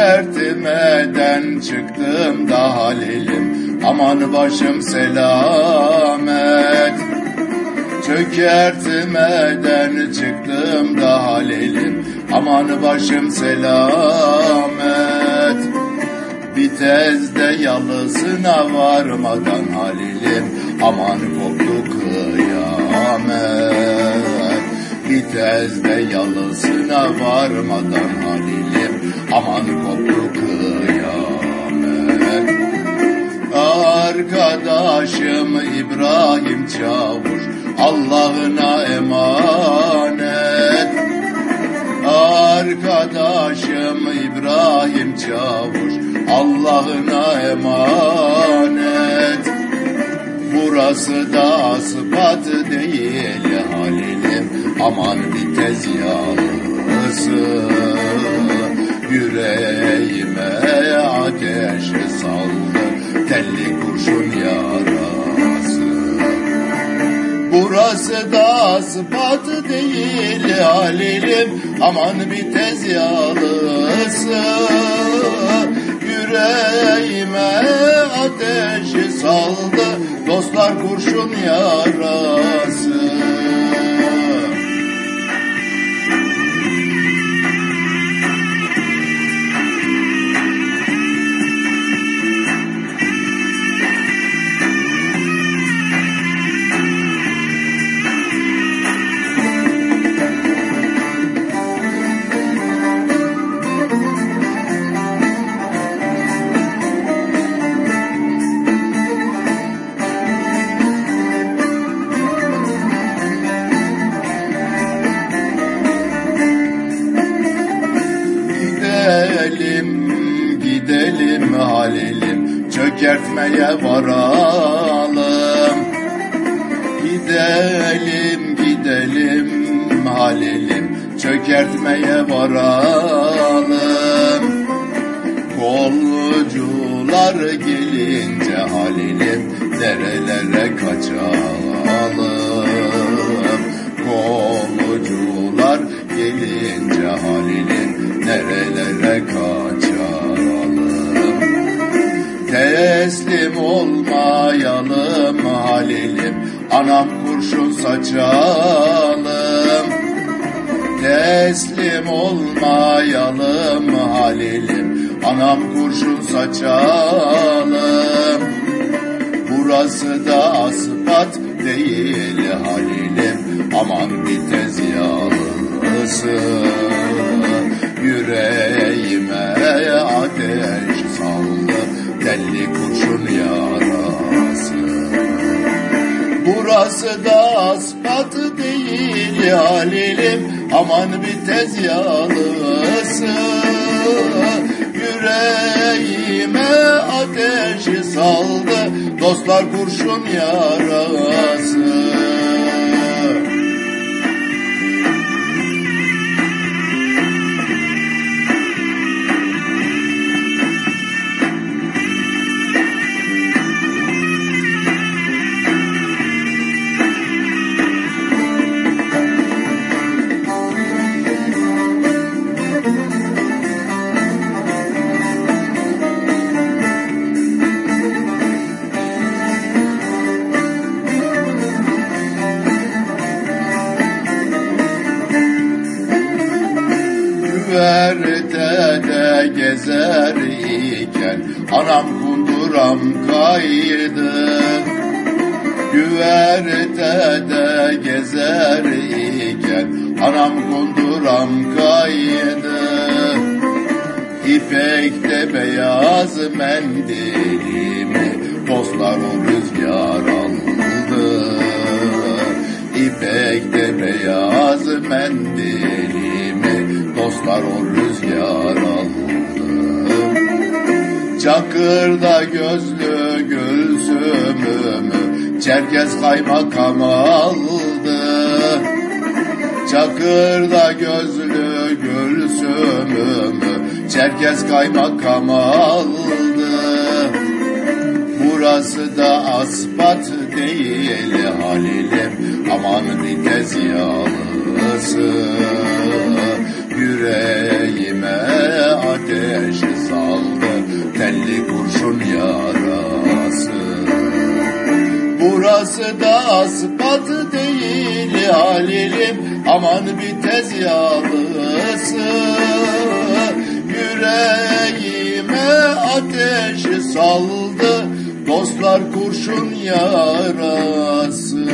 Çökertmeden çıktım da halilim. Aman başım selamet. Çökertmeden çıktım da halilim. Aman başım selamet. Vitezde yalısına varmadan halilim. Aman koptu kıyamet. Vitezde yalısına varmadan halilim Aman koptu kıyamet Arkadaşım İbrahim Çavuş Allah'ına emanet. Arkadaşım İbrahim Çavuş Allah'ına emanet. Burası da aspat değil halilim Aman bir tez yalısı Yüreğime ateş saldı. Telli kurşun yarası. Burası da aspat değil halilim. Aman bir tez yalısı. Yüreğime ateşi saldı. Dostlar kurşun yarası halilim, çökertmeye varalım. Gidelim, gidelim halilim, çökertmeye varalım. Kolcular gelince halilim, nerelere kaçalım. Kolcular gelince halilim, nerelere Anam kurşun saçalım. Teslim olmayalım halilim. Anam kurşun saçalım. Burası da aspat değil halilim. Aman bir tez yalısı. Yüreğime ateş saldı. Telli kurşun yarası Burası da aspat değil halilim Aman bir tez yalısı. Yüreğime ateşi saldı. Dostlar kurşun yarası Güverte de gezer iken Anam kunduram kaydı. Güverte de gezer iken Anam kunduram kaydı. İpekte beyaz mendilimi Dostlar Çakırda gözlü gülsümümü Çerkez kaymakam aldı. Çakırda gözlü gülsümümü Çerkez kaymakam aldı. Burası da aspat değil halilim Aman bir tez yalısı Yüreğime telli kurşun yarası. Burası da aspat değil Halil'im aman bir tez yalısı. Yüreğime ateş saldı dostlar kurşun yarası